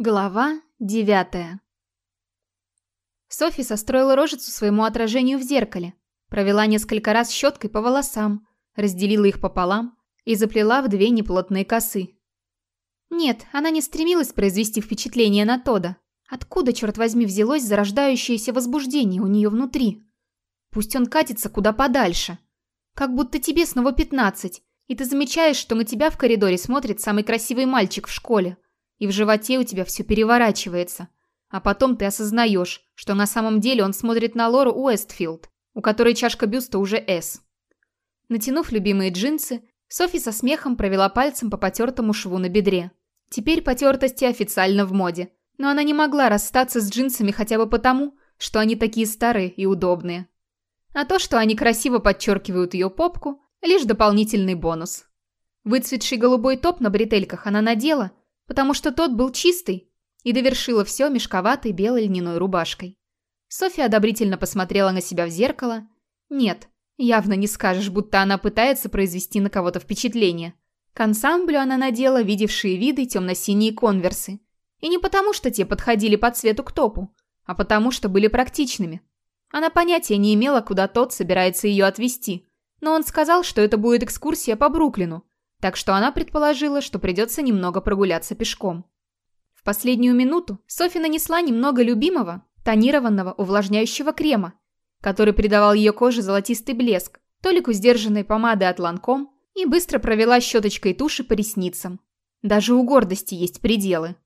Глава девятая Софи состроила рожицу своему отражению в зеркале, провела несколько раз щеткой по волосам, разделила их пополам и заплела в две неплотные косы. Нет, она не стремилась произвести впечатление на Тода. Откуда, черт возьми, взялось зарождающееся возбуждение у нее внутри? Пусть он катится куда подальше. Как будто тебе снова пятнадцать, и ты замечаешь, что на тебя в коридоре смотрит самый красивый мальчик в школе – и в животе у тебя все переворачивается. А потом ты осознаешь, что на самом деле он смотрит на Лору Уэстфилд, у которой чашка бюста уже «С». Натянув любимые джинсы, Софи со смехом провела пальцем по потертому шву на бедре. Теперь потертости официально в моде, но она не могла расстаться с джинсами хотя бы потому, что они такие старые и удобные. А то, что они красиво подчеркивают ее попку, лишь дополнительный бонус. Выцветший голубой топ на бретельках она надела потому что тот был чистый, и довершила все мешковатой белой льняной рубашкой. Софья одобрительно посмотрела на себя в зеркало. Нет, явно не скажешь, будто она пытается произвести на кого-то впечатление. К ансамблю она надела видевшие виды темно-синие конверсы. И не потому, что те подходили по цвету к топу, а потому, что были практичными. Она понятия не имела, куда тот собирается ее отвезти, но он сказал, что это будет экскурсия по Бруклину, так что она предположила, что придется немного прогуляться пешком. В последнюю минуту Софи нанесла немного любимого, тонированного увлажняющего крема, который придавал ее коже золотистый блеск, толику сдержанной помады от Ланком и быстро провела щеточкой туши по ресницам. Даже у гордости есть пределы.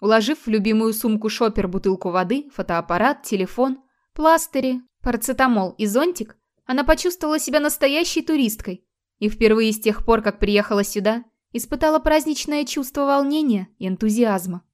Уложив в любимую сумку шопер бутылку воды, фотоаппарат, телефон, пластыри, парацетамол и зонтик, она почувствовала себя настоящей туристкой, и впервые с тех пор, как приехала сюда, испытала праздничное чувство волнения и энтузиазма.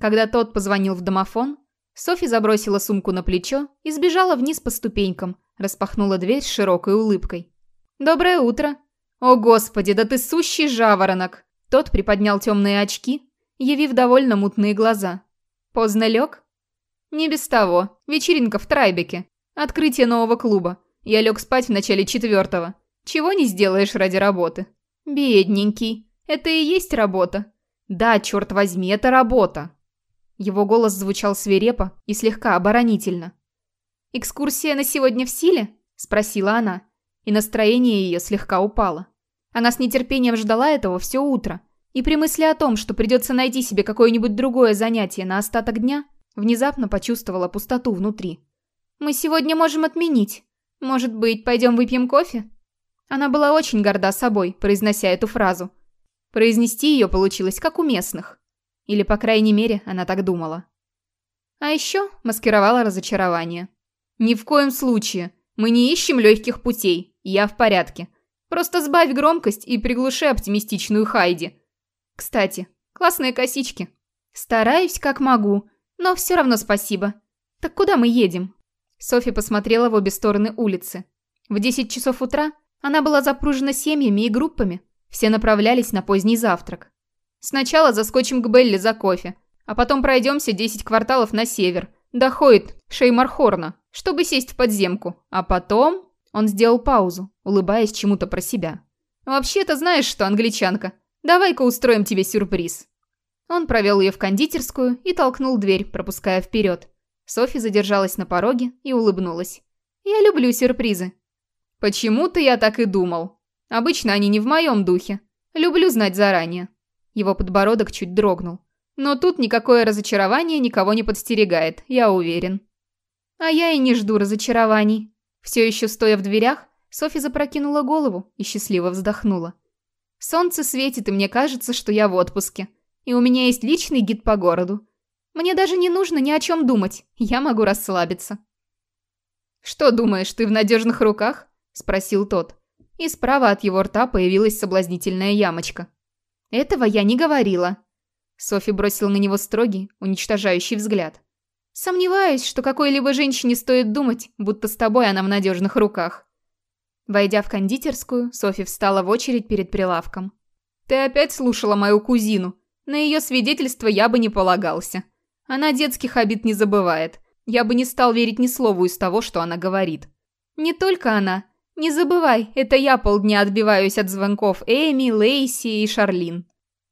Когда тот позвонил в домофон, Софи забросила сумку на плечо и сбежала вниз по ступенькам, распахнула дверь с широкой улыбкой. «Доброе утро!» «О, Господи, да ты сущий жаворонок!» Тот приподнял темные очки, явив довольно мутные глаза. «Поздно лег?» «Не без того. Вечеринка в Трайбеке. Открытие нового клуба. Я лег спать в начале четвертого. Чего не сделаешь ради работы? Бедненький. Это и есть работа. Да, черт возьми, это работа. Его голос звучал свирепо и слегка оборонительно. «Экскурсия на сегодня в силе?» – спросила она, и настроение ее слегка упало. Она с нетерпением ждала этого все утро, и при мысли о том, что придется найти себе какое-нибудь другое занятие на остаток дня, внезапно почувствовала пустоту внутри. «Мы сегодня можем отменить. Может быть, пойдем выпьем кофе?» Она была очень горда собой, произнося эту фразу. Произнести ее получилось как у местных. Или, по крайней мере, она так думала. А еще маскировала разочарование. «Ни в коем случае. Мы не ищем легких путей. Я в порядке. Просто сбавь громкость и приглуши оптимистичную Хайди. Кстати, классные косички. Стараюсь, как могу, но все равно спасибо. Так куда мы едем?» Софи посмотрела в обе стороны улицы. В 10 часов утра она была запружена семьями и группами. Все направлялись на поздний завтрак. Сначала заскочим к Белли за кофе, а потом пройдемся 10 кварталов на север, до Хойт, Шеймархорна, чтобы сесть в подземку. А потом... Он сделал паузу, улыбаясь чему-то про себя. «Вообще-то знаешь что, англичанка, давай-ка устроим тебе сюрприз». Он провел ее в кондитерскую и толкнул дверь, пропуская вперед. Софи задержалась на пороге и улыбнулась. «Я люблю сюрпризы», Почему-то я так и думал. Обычно они не в моем духе. Люблю знать заранее. Его подбородок чуть дрогнул. Но тут никакое разочарование никого не подстерегает, я уверен. А я и не жду разочарований. Все еще стоя в дверях, Софи запрокинула голову и счастливо вздохнула. Солнце светит, и мне кажется, что я в отпуске. И у меня есть личный гид по городу. Мне даже не нужно ни о чем думать, я могу расслабиться. Что думаешь, ты в надежных руках? Спросил тот. И справа от его рта появилась соблазнительная ямочка. «Этого я не говорила». Софи бросила на него строгий, уничтожающий взгляд. «Сомневаюсь, что какой-либо женщине стоит думать, будто с тобой она в надежных руках». Войдя в кондитерскую, Софи встала в очередь перед прилавком. «Ты опять слушала мою кузину. На ее свидетельство я бы не полагался. Она детских обид не забывает. Я бы не стал верить ни слову из того, что она говорит. Не только она, не забывай, это я полдня отбиваюсь от звонков Эми, Лейси и Шарлин.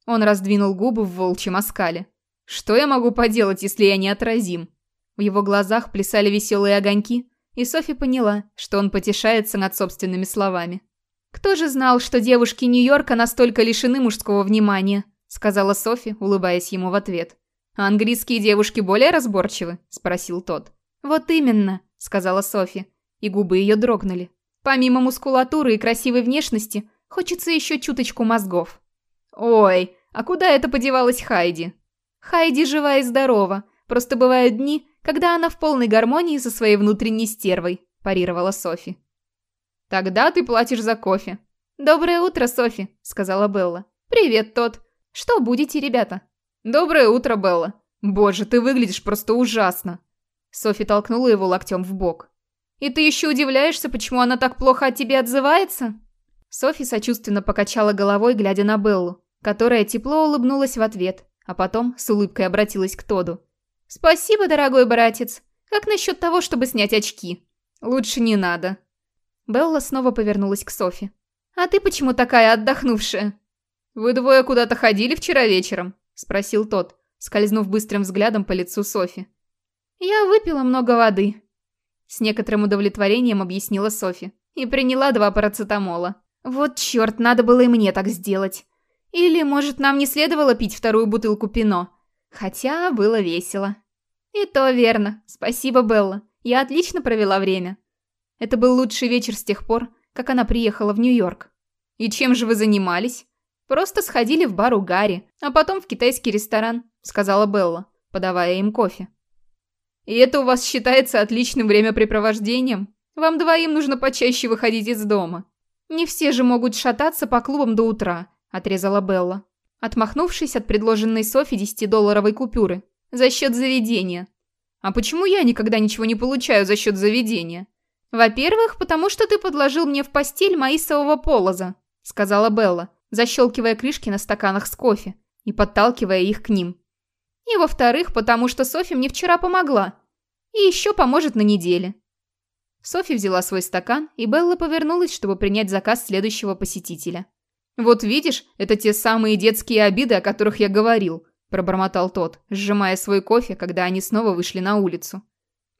Он раздвинул губы в волчьем оскале. Что я могу поделать, если я неотразим? В его глазах плясали веселые огоньки, и Софи поняла, что он потешается над собственными словами. «Кто же знал, что девушки Нью-Йорка настолько лишены мужского внимания?» сказала Софи, улыбаясь ему в ответ. «А английские девушки более разборчивы?» спросил тот. «Вот именно», сказала Софи, и губы ее дрогнули. «Помимо мускулатуры и красивой внешности, хочется еще чуточку мозгов». «Ой, а куда это подевалась Хайди?» «Хайди жива и здорова, просто бывают дни, когда она в полной гармонии со своей внутренней стервой», парировала Софи. «Тогда ты платишь за кофе». «Доброе утро, Софи», — сказала Белла. «Привет, тот. Что будете, ребята?» «Доброе утро, Белла. Боже, ты выглядишь просто ужасно». Софи толкнула его локтем в бок. «И ты еще удивляешься, почему она так плохо о тебе отзывается?» Софи сочувственно покачала головой, глядя на Беллу, которая тепло улыбнулась в ответ, а потом с улыбкой обратилась к Тоду. «Спасибо, дорогой братец. Как насчет того, чтобы снять очки?» «Лучше не надо», Белла снова повернулась к Софи. «А ты почему такая отдохнувшая?» «Вы двое куда-то ходили вчера вечером?» – спросил тот, скользнув быстрым взглядом по лицу Софи. «Я выпила много воды», – с некоторым удовлетворением объяснила Софи. «И приняла два парацетамола. Вот черт, надо было и мне так сделать. Или, может, нам не следовало пить вторую бутылку пино? Хотя было весело». «И то верно. Спасибо, Белла. Я отлично провела время. Это был лучший вечер с тех пор, как она приехала в Нью-Йорк. «И чем же вы занимались?» «Просто сходили в бар у Гарри, а потом в китайский ресторан», — сказала Белла, подавая им кофе. «И это у вас считается отличным времяпрепровождением? Вам двоим нужно почаще выходить из дома». «Не все же могут шататься по клубам до утра», — отрезала Белла, отмахнувшись от предложенной Софи десятидолларовой купюры. «За счет заведения». «А почему я никогда ничего не получаю за счет заведения?» «Во-первых, потому что ты подложил мне в постель маисового полоза», сказала Белла, защелкивая крышки на стаканах с кофе и подталкивая их к ним. «И во-вторых, потому что Софи мне вчера помогла. И еще поможет на неделе». Софи взяла свой стакан, и Белла повернулась, чтобы принять заказ следующего посетителя. «Вот видишь, это те самые детские обиды, о которых я говорил», пробормотал тот, сжимая свой кофе, когда они снова вышли на улицу.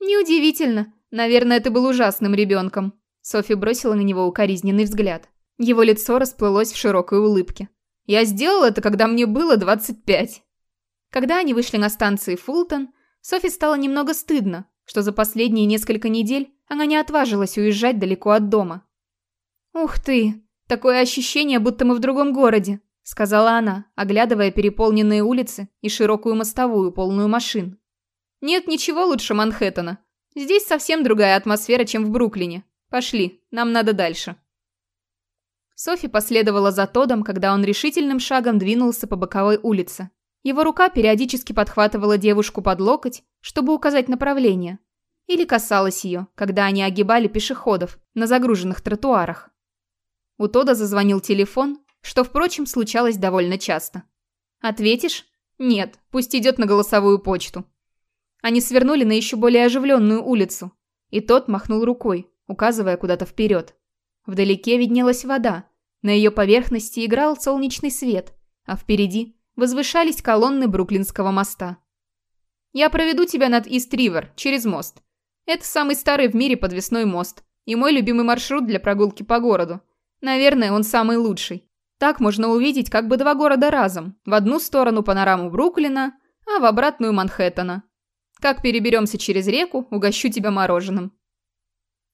«Неудивительно. Наверное, ты был ужасным ребенком. Софи бросила на него укоризненный взгляд. Его лицо расплылось в широкой улыбке. «Я сделал это, когда мне было 25». Когда они вышли на станции Фултон, Софи стало немного стыдно, что за последние несколько недель она не отважилась уезжать далеко от дома. «Ух ты! Такое ощущение, будто мы в другом городе», — сказала она, оглядывая переполненные улицы и широкую мостовую, полную машин. «Нет ничего лучше Манхэттена. Здесь совсем другая атмосфера, чем в Бруклине. Пошли, нам надо дальше». Софи последовала за Тодом, когда он решительным шагом двинулся по боковой улице. Его рука периодически подхватывала девушку под локоть, чтобы указать направление. Или касалась ее, когда они огибали пешеходов на загруженных тротуарах. У Тода зазвонил телефон, что, впрочем, случалось довольно часто. «Ответишь?» «Нет, пусть идет на голосовую почту», они свернули на еще более оживленную улицу, и тот махнул рукой, указывая куда-то вперед. Вдалеке виднелась вода, на ее поверхности играл солнечный свет, а впереди возвышались колонны Бруклинского моста. «Я проведу тебя над Ист-Ривер, через мост. Это самый старый в мире подвесной мост, и мой любимый маршрут для прогулки по городу. Наверное, он самый лучший. Так можно увидеть как бы два города разом. В одну сторону панораму Бруклина, а в обратную Манхэттена. Как переберемся через реку, угощу тебя мороженым».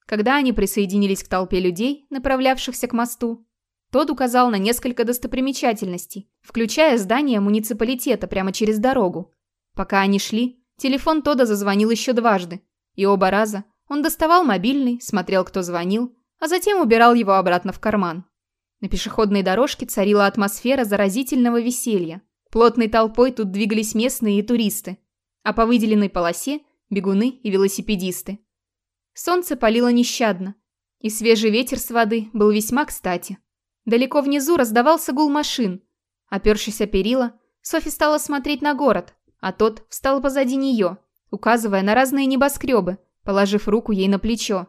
Когда они присоединились к толпе людей, направлявшихся к мосту, тот указал на несколько достопримечательностей, включая здание муниципалитета прямо через дорогу. Пока они шли, телефон Тода зазвонил еще дважды, и оба раза он доставал мобильный, смотрел, кто звонил, а затем убирал его обратно в карман. На пешеходной дорожке царила атмосфера заразительного веселья. Плотной толпой тут двигались местные и туристы, а по выделенной полосе – бегуны и велосипедисты. Солнце палило нещадно, и свежий ветер с воды был весьма кстати. Далеко внизу раздавался гул машин. Опершись о перила, Софи стала смотреть на город, а тот встал позади нее, указывая на разные небоскребы, положив руку ей на плечо.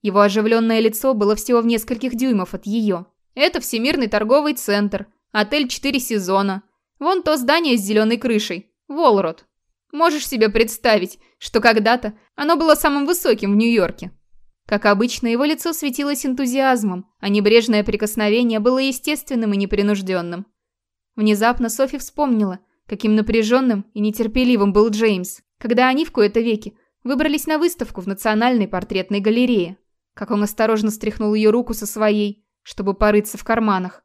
Его оживленное лицо было всего в нескольких дюймов от ее. «Это Всемирный торговый центр, отель «Четыре сезона». Вон то здание с зеленой крышей. В Волрод. Можешь себе представить, что когда-то оно было самым высоким в Нью-Йорке. Как обычно, его лицо светилось энтузиазмом, а небрежное прикосновение было естественным и непринужденным. Внезапно Софи вспомнила, каким напряженным и нетерпеливым был Джеймс, когда они в кои-то веки выбрались на выставку в Национальной портретной галерее. Как он осторожно стряхнул ее руку со своей, чтобы порыться в карманах,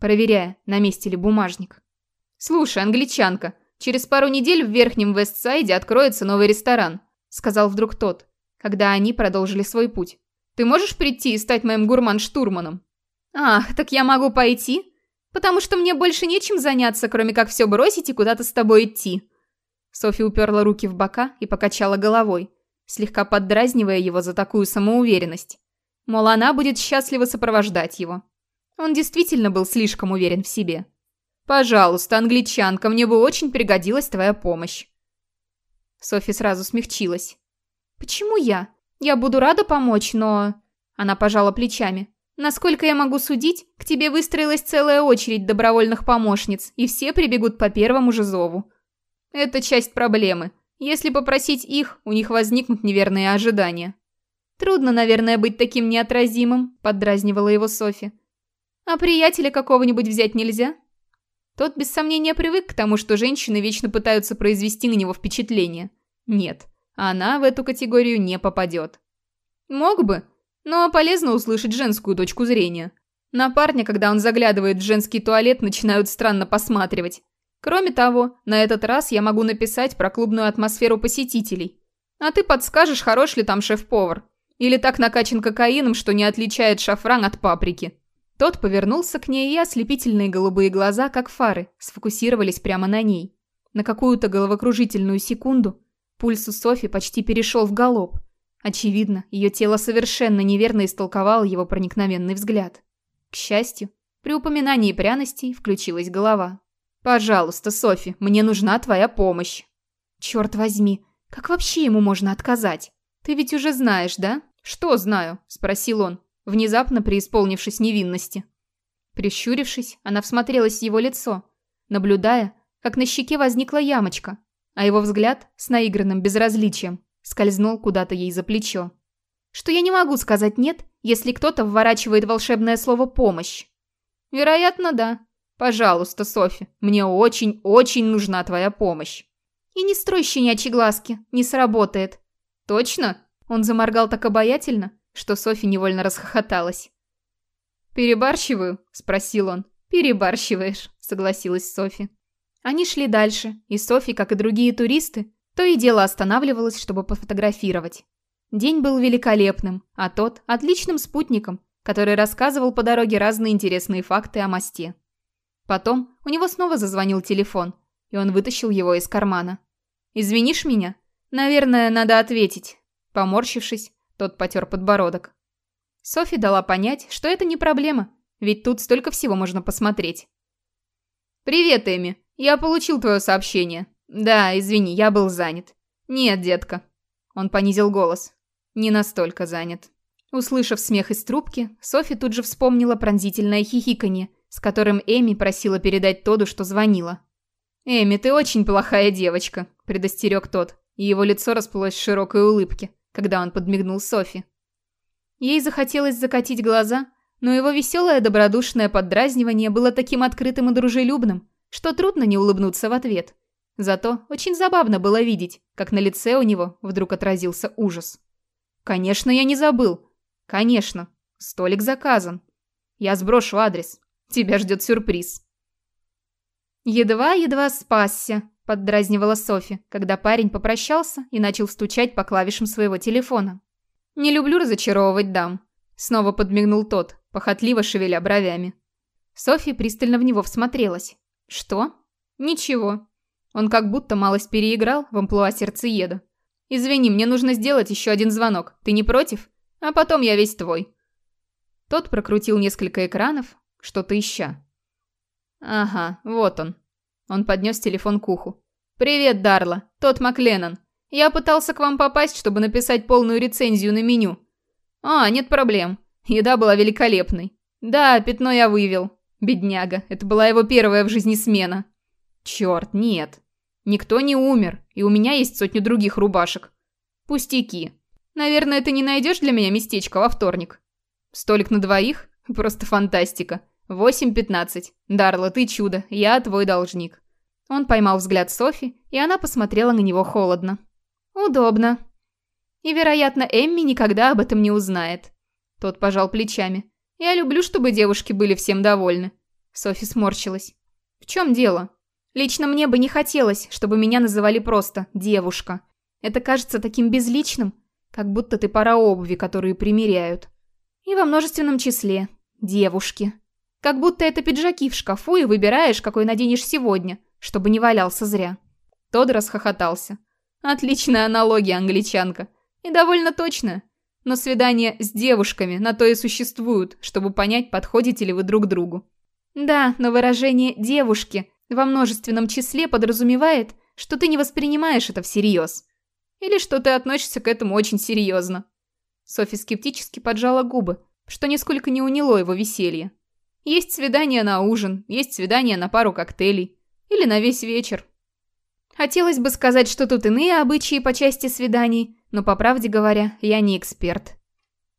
проверяя, на месте ли бумажник. «Слушай, англичанка, через пару недель в Верхнем Вестсайде откроется новый ресторан», сказал вдруг тот, когда они продолжили свой путь. «Ты можешь прийти и стать моим гурман-штурманом?» «Ах, так я могу пойти? Потому что мне больше нечем заняться, кроме как все бросить и куда-то с тобой идти». Софи уперла руки в бока и покачала головой, слегка поддразнивая его за такую самоуверенность. Мол, она будет счастливо сопровождать его. Он действительно был слишком уверен в себе. «Пожалуйста, англичанка, мне бы очень пригодилась твоя помощь». Софи сразу смягчилась. «Почему я? Я буду рада помочь, но...» Она пожала плечами. «Насколько я могу судить, к тебе выстроилась целая очередь добровольных помощниц, и все прибегут по первому же зову. Это часть проблемы. Если попросить их, у них возникнут неверные ожидания». «Трудно, наверное, быть таким неотразимым», – поддразнивала его Софи. «А приятеля какого-нибудь взять нельзя?» Тот без сомнения привык к тому, что женщины вечно пытаются произвести на него впечатление. Нет, она в эту категорию не попадет. Мог бы, но полезно услышать женскую точку зрения. На парня, когда он заглядывает в женский туалет, начинают странно посматривать. Кроме того, на этот раз я могу написать про клубную атмосферу посетителей. А ты подскажешь, хорош ли там шеф-повар. Или так накачан кокаином, что не отличает шафран от паприки. Тот повернулся к ней, и ослепительные голубые глаза, как фары, сфокусировались прямо на ней. На какую-то головокружительную секунду Пульс у Софи почти перешел в галоп. Очевидно, ее тело совершенно неверно истолковало его проникновенный взгляд. К счастью, при упоминании пряностей включилась голова. «Пожалуйста, Софи, мне нужна твоя помощь». «Черт возьми, как вообще ему можно отказать? Ты ведь уже знаешь, да?» «Что знаю?» – спросил он, внезапно преисполнившись невинности. Прищурившись, она всмотрелась в его лицо, наблюдая, как на щеке возникла ямочка, а его взгляд с наигранным безразличием скользнул куда-то ей за плечо. Что я не могу сказать «нет», если кто-то вворачивает волшебное слово «помощь». Вероятно, да. Пожалуйста, Софи, мне очень-очень нужна твоя помощь. И не строй щенячьи глазки, не сработает. Точно? Он заморгал так обаятельно, что Софи невольно расхохоталась. «Перебарщиваю?» – спросил он. «Перебарщиваешь», – согласилась Софи. Они шли дальше, и Софи, как и другие туристы, то и дело останавливалась, чтобы пофотографировать. День был великолепным, а тот – отличным спутником, который рассказывал по дороге разные интересные факты о мосте. Потом у него снова зазвонил телефон, и он вытащил его из кармана. «Извинишь меня? Наверное, надо ответить». Поморщившись, тот потер подбородок. Софи дала понять, что это не проблема, ведь тут столько всего можно посмотреть. «Привет, Эми. «Я получил твое сообщение. Да, извини, я был занят». «Нет, детка». Он понизил голос. «Не настолько занят». Услышав смех из трубки, Софи тут же вспомнила пронзительное хихиканье, с которым Эми просила передать Тоду, что звонила. «Эми, ты очень плохая девочка», – предостерег тот, и его лицо расплылось в широкой улыбке, когда он подмигнул Софи. Ей захотелось закатить глаза, но его веселое добродушное поддразнивание было таким открытым и дружелюбным, что трудно не улыбнуться в ответ. Зато очень забавно было видеть, как на лице у него вдруг отразился ужас. «Конечно, я не забыл. Конечно. Столик заказан. Я сброшу адрес. Тебя ждет сюрприз». «Едва-едва спасся», – поддразнивала Софи, когда парень попрощался и начал стучать по клавишам своего телефона. «Не люблю разочаровывать дам», – снова подмигнул тот, похотливо шевеля бровями. Софи пристально в него всмотрелась. «Что?» «Ничего». Он как будто малость переиграл в амплуа сердцееда. «Извини, мне нужно сделать еще один звонок. Ты не против? А потом я весь твой». Тот прокрутил несколько экранов, что-то ища. «Ага, вот он». Он поднес телефон к уху. «Привет, Дарла. Тот Макленнон. Я пытался к вам попасть, чтобы написать полную рецензию на меню». «А, нет проблем. Еда была великолепной. Да, пятно я вывел. Бедняга, это была его первая в жизни смена. Черт, нет. Никто не умер, и у меня есть сотни других рубашек. Пустяки. Наверное, ты не найдешь для меня местечко во вторник. Столик на двоих? Просто фантастика. Восемь пятнадцать. Дарла, ты чудо, я твой должник. Он поймал взгляд Софи, и она посмотрела на него холодно. Удобно. И, вероятно, Эмми никогда об этом не узнает. Тот пожал плечами. Я люблю, чтобы девушки были всем довольны. Софи сморщилась. В чем дело? Лично мне бы не хотелось, чтобы меня называли просто «девушка». Это кажется таким безличным, как будто ты пара обуви, которые примеряют. И во множественном числе «девушки». Как будто это пиджаки в шкафу и выбираешь, какой наденешь сегодня, чтобы не валялся зря. Тодд расхохотался. Отличная аналогия, англичанка. И довольно точная. Но свидания с девушками на то и существуют, чтобы понять, подходите ли вы друг другу. Да, но выражение «девушки» во множественном числе подразумевает, что ты не воспринимаешь это всерьез. Или что ты относишься к этому очень серьезно. Софи скептически поджала губы, что нисколько не уняло его веселье. Есть свидание на ужин, есть свидание на пару коктейлей. Или на весь вечер. Хотелось бы сказать, что тут иные обычаи по части свиданий, но, по правде говоря, я не эксперт.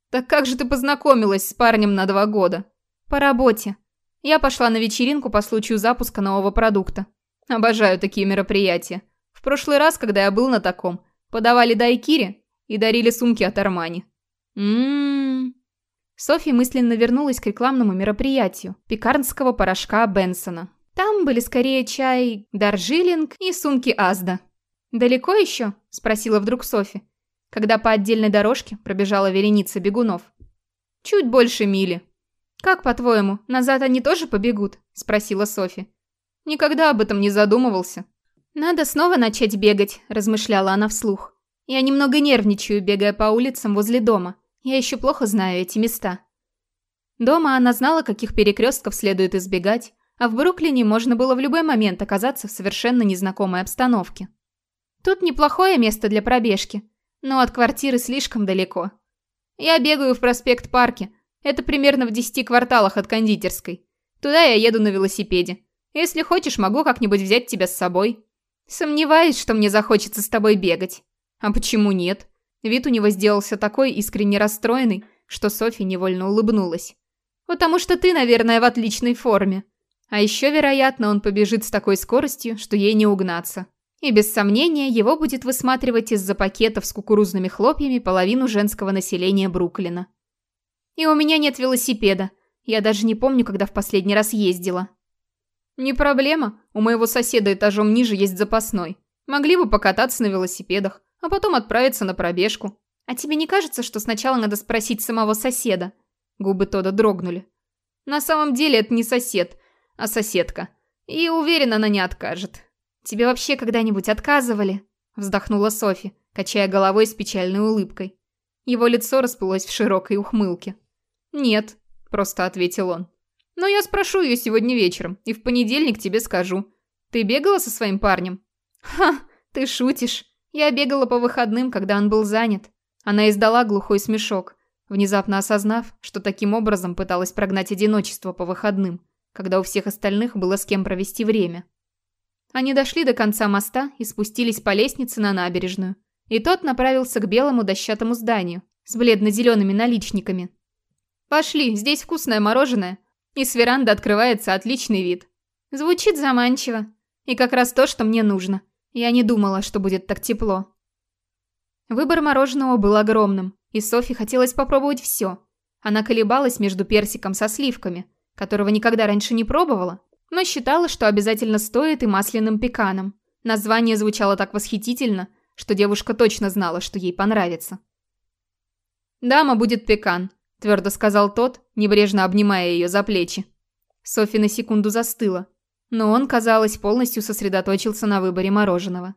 Так как же ты познакомилась с парнем на два года? По работе. Я пошла на вечеринку по случаю запуска нового продукта. Обожаю такие мероприятия. В прошлый раз, когда я был на таком, подавали дайкири и дарили сумки от Армани. Ммм. Софи мысленно вернулась к рекламному мероприятию пекарнского порошка Бенсона. Там были скорее чай Даржилинг и сумки Азда. «Далеко еще?» – спросила вдруг Софи, когда по отдельной дорожке пробежала вереница бегунов. «Чуть больше мили», «Как, по-твоему, назад они тоже побегут?» – спросила Софи. «Никогда об этом не задумывался». «Надо снова начать бегать», – размышляла она вслух. «Я немного нервничаю, бегая по улицам возле дома. Я еще плохо знаю эти места». Дома она знала, каких перекрестков следует избегать, а в Бруклине можно было в любой момент оказаться в совершенно незнакомой обстановке. Тут неплохое место для пробежки, но от квартиры слишком далеко. Я бегаю в проспект-парке, это примерно в десяти кварталах от кондитерской. Туда я еду на велосипеде. Если хочешь, могу как-нибудь взять тебя с собой. Сомневаюсь, что мне захочется с тобой бегать. А почему нет? Вид у него сделался такой искренне расстроенный, что Софи невольно улыбнулась. Потому что ты, наверное, в отличной форме. А еще, вероятно, он побежит с такой скоростью, что ей не угнаться. И без сомнения его будет высматривать из-за пакетов с кукурузными хлопьями половину женского населения Бруклина. И у меня нет велосипеда. Я даже не помню, когда в последний раз ездила. Не проблема. У моего соседа этажом ниже есть запасной. Могли бы покататься на велосипедах, а потом отправиться на пробежку. А тебе не кажется, что сначала надо спросить самого соседа? Губы Тода дрогнули. На самом деле это не сосед, а соседка. И уверена, она не откажет. Тебе вообще когда-нибудь отказывали? Вздохнула Софи, качая головой с печальной улыбкой. Его лицо расплылось в широкой ухмылке. «Нет», – просто ответил он. «Но я спрошу ее сегодня вечером, и в понедельник тебе скажу. Ты бегала со своим парнем?» «Ха, ты шутишь. Я бегала по выходным, когда он был занят». Она издала глухой смешок, внезапно осознав, что таким образом пыталась прогнать одиночество по выходным, когда у всех остальных было с кем провести время. Они дошли до конца моста и спустились по лестнице на набережную, и тот направился к белому дощатому зданию с бледно-зелеными наличниками, «Пошли, здесь вкусное мороженое. И с веранды открывается отличный вид». Звучит заманчиво. И как раз то, что мне нужно. Я не думала, что будет так тепло. Выбор мороженого был огромным, и Софи хотелось попробовать все. Она колебалась между персиком со сливками, которого никогда раньше не пробовала, но считала, что обязательно стоит и масляным пеканом. Название звучало так восхитительно, что девушка точно знала, что ей понравится. «Дама будет пекан», твердо сказал тот, небрежно обнимая ее за плечи. Софи на секунду застыла, но он, казалось, полностью сосредоточился на выборе мороженого.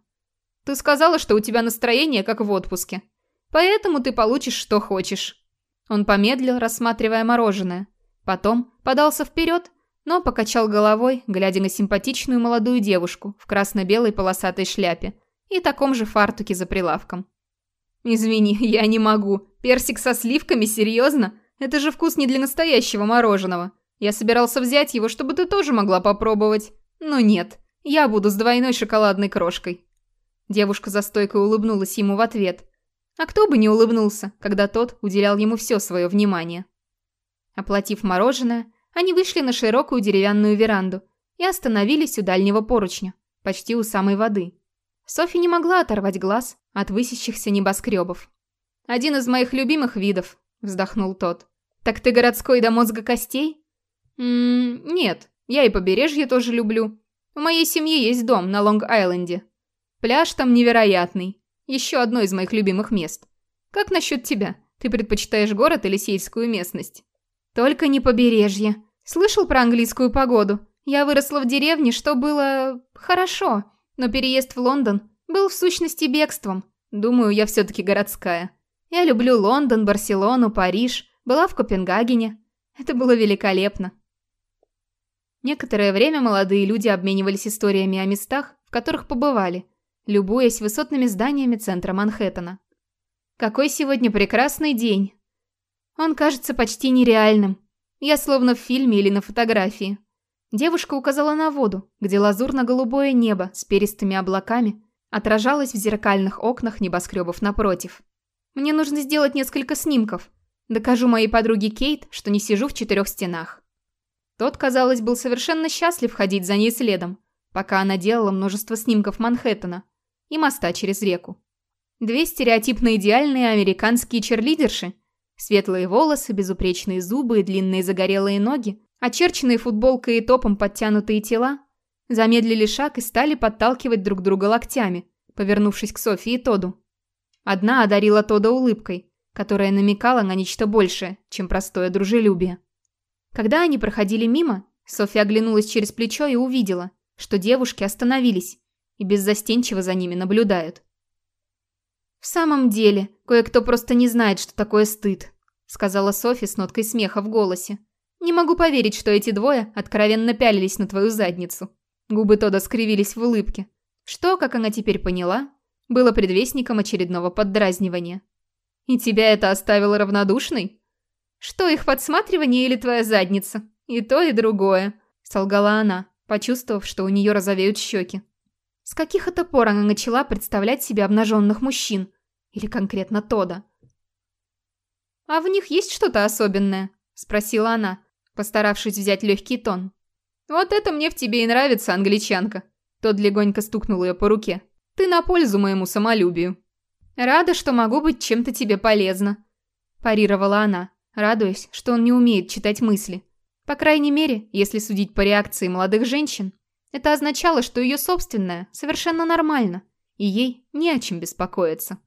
«Ты сказала, что у тебя настроение, как в отпуске. Поэтому ты получишь, что хочешь». Он помедлил, рассматривая мороженое. Потом подался вперед, но покачал головой, глядя на симпатичную молодую девушку в красно-белой полосатой шляпе и таком же фартуке за прилавком. «Извини, я не могу. Персик со сливками? Серьезно? Это же вкус не для настоящего мороженого. Я собирался взять его, чтобы ты тоже могла попробовать. Но нет, Я буду с двойной шоколадной крошкой». Девушка за стойкой улыбнулась ему в ответ. А кто бы не улыбнулся, когда тот уделял ему все свое внимание. Оплатив мороженое, они вышли на широкую деревянную веранду и остановились у дальнего поручня, почти у самой воды. Софи не могла оторвать глаз от высящихся небоскребов. «Один из моих любимых видов», – вздохнул тот. «Так ты городской до мозга костей?» «Ммм, нет, я и побережье тоже люблю. У моей семьи есть дом на Лонг-Айленде. Пляж там невероятный. Еще одно из моих любимых мест. Как насчет тебя? Ты предпочитаешь город или сельскую местность?» «Только не побережье. Слышал про английскую погоду? Я выросла в деревне, что было... хорошо, но переезд в Лондон был в сущности бегством. Думаю, я все-таки городская. Я люблю Лондон, Барселону, Париж, была в Копенгагене. Это было великолепно. Некоторое время молодые люди обменивались историями о местах, в которых побывали, любуясь высотными зданиями центра Манхэттена. Какой сегодня прекрасный день. Он кажется почти нереальным. Я словно в фильме или на фотографии. Девушка указала на воду, где лазурно-голубое небо с перистыми облаками отражалось в зеркальных окнах небоскребов напротив. Мне нужно сделать несколько снимков. Докажу моей подруге Кейт, что не сижу в четырех стенах. Тот, казалось, был совершенно счастлив ходить за ней следом, пока она делала множество снимков Манхэттена и моста через реку. Две стереотипно идеальные американские черлидерши – Светлые волосы, безупречные зубы и длинные загорелые ноги, очерченные футболкой и топом подтянутые тела, замедлили шаг и стали подталкивать друг друга локтями, повернувшись к Софии и Тоду. Одна одарила Тода улыбкой, которая намекала на нечто большее, чем простое дружелюбие. Когда они проходили мимо, Софья оглянулась через плечо и увидела, что девушки остановились и беззастенчиво за ними наблюдают. «В самом деле, кое-кто просто не знает, что такое стыд», сказала Софи с ноткой смеха в голосе. «Не могу поверить, что эти двое откровенно пялились на твою задницу». Губы Тода скривились в улыбке. Что, как она теперь поняла, было предвестником очередного поддразнивания. «И тебя это оставило равнодушной?» «Что, их подсматривание или твоя задница? И то, и другое», – солгала она, почувствовав, что у нее розовеют щеки. С каких это пор она начала представлять себе обнаженных мужчин? Или конкретно Тода? «А в них есть что-то особенное?» – спросила она, постаравшись взять легкий тон. «Вот это мне в тебе и нравится, англичанка!» Тот легонько стукнул ее по руке. «Ты на пользу моему самолюбию!» «Рада, что могу быть чем-то тебе полезна», – парировала она, радуясь, что он не умеет читать мысли. По крайней мере, если судить по реакции молодых женщин, это означало, что ее собственное совершенно нормально, и ей не о чем беспокоиться.